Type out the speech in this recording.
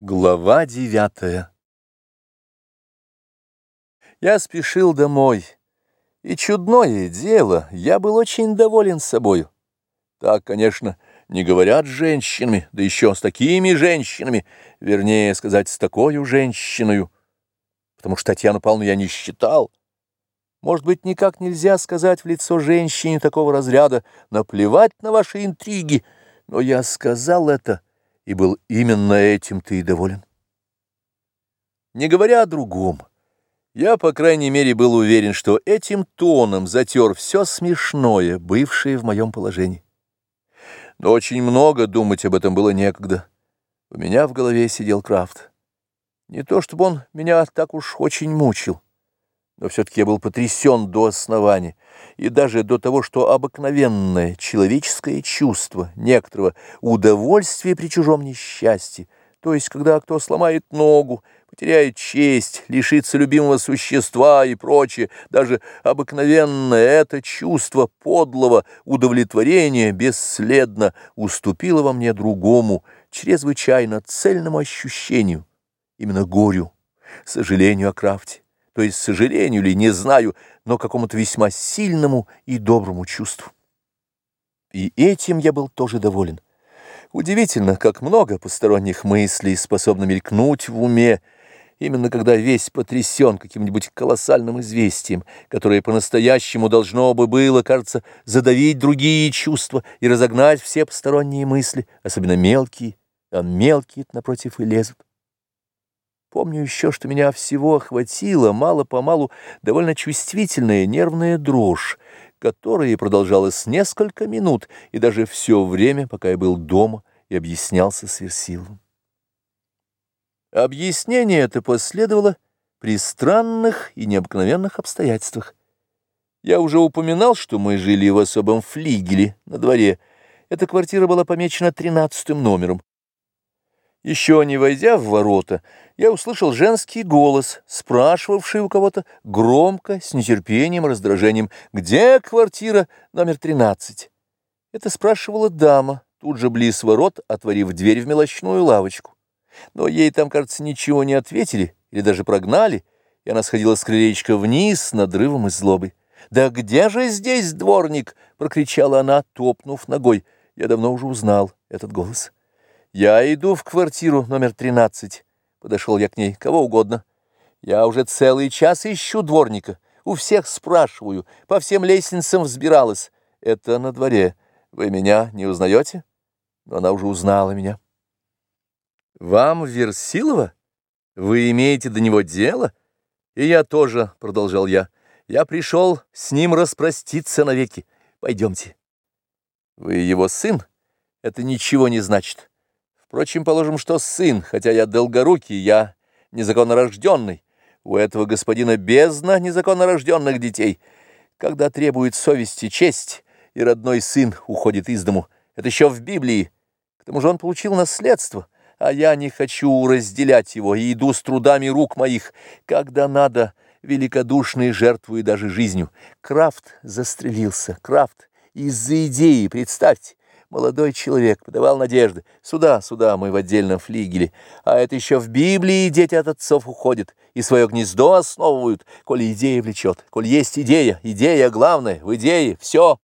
Глава девятая Я спешил домой, и чудное дело, я был очень доволен собою. Так, конечно, не говорят с женщинами, да еще с такими женщинами, вернее сказать, с такой женщиной, потому что Татьяну Павловну я не считал. Может быть, никак нельзя сказать в лицо женщине такого разряда, наплевать на ваши интриги, но я сказал это — и был именно этим ты и доволен. Не говоря о другом, я, по крайней мере, был уверен, что этим тоном затер все смешное, бывшее в моем положении. Но очень много думать об этом было некогда. У меня в голове сидел Крафт. Не то чтобы он меня так уж очень мучил, но все-таки я был потрясен до основания, и даже до того, что обыкновенное человеческое чувство некоторого удовольствия при чужом несчастье, то есть когда кто сломает ногу, потеряет честь, лишится любимого существа и прочее, даже обыкновенное это чувство подлого удовлетворения бесследно уступило во мне другому, чрезвычайно цельному ощущению, именно горю, сожалению о крафте то есть сожалению ли, не знаю, но какому-то весьма сильному и доброму чувству. И этим я был тоже доволен. Удивительно, как много посторонних мыслей способно мелькнуть в уме, именно когда весь потрясен каким-нибудь колоссальным известием, которое по-настоящему должно бы было, кажется, задавить другие чувства и разогнать все посторонние мысли, особенно мелкие, а мелкие напротив и лезут. Помню еще, что меня всего охватила мало-помалу довольно чувствительная нервная дрожь, которая продолжалась несколько минут и даже все время, пока я был дома и объяснялся с Версиловым. Объяснение это последовало при странных и необыкновенных обстоятельствах. Я уже упоминал, что мы жили в особом флигеле на дворе. Эта квартира была помечена тринадцатым номером. Еще не войдя в ворота, я услышал женский голос, спрашивавший у кого-то громко, с нетерпением и раздражением, где квартира номер 13. Это спрашивала дама, тут же близ ворот, отворив дверь в мелочную лавочку. Но ей там, кажется, ничего не ответили или даже прогнали, и она сходила с крылечка вниз с надрывом и злобой. «Да где же здесь дворник?» — прокричала она, топнув ногой. Я давно уже узнал этот голос. «Я иду в квартиру номер тринадцать», — подошел я к ней, — «кого угодно. Я уже целый час ищу дворника, у всех спрашиваю, по всем лестницам взбиралась. Это на дворе. Вы меня не узнаете?» Но она уже узнала меня. «Вам Версилова? Вы имеете до него дело?» «И я тоже», — продолжал я. «Я пришел с ним распроститься навеки. Пойдемте». «Вы его сын? Это ничего не значит. Впрочем, положим, что сын, хотя я долгорукий, я незаконнорожденный. У этого господина бездна незаконнорожденных детей. Когда требует совести честь, и родной сын уходит из дому. Это еще в Библии. К тому же он получил наследство, а я не хочу разделять его и иду с трудами рук моих. Когда надо, великодушный жертвую даже жизнью. Крафт застрелился, Крафт, из-за идеи, представьте. Молодой человек подавал надежды. Сюда, сюда, мы в отдельном флигеле. А это еще в Библии дети от отцов уходят и свое гнездо основывают, коли идея влечет. Коль есть идея, идея главная, в идее все.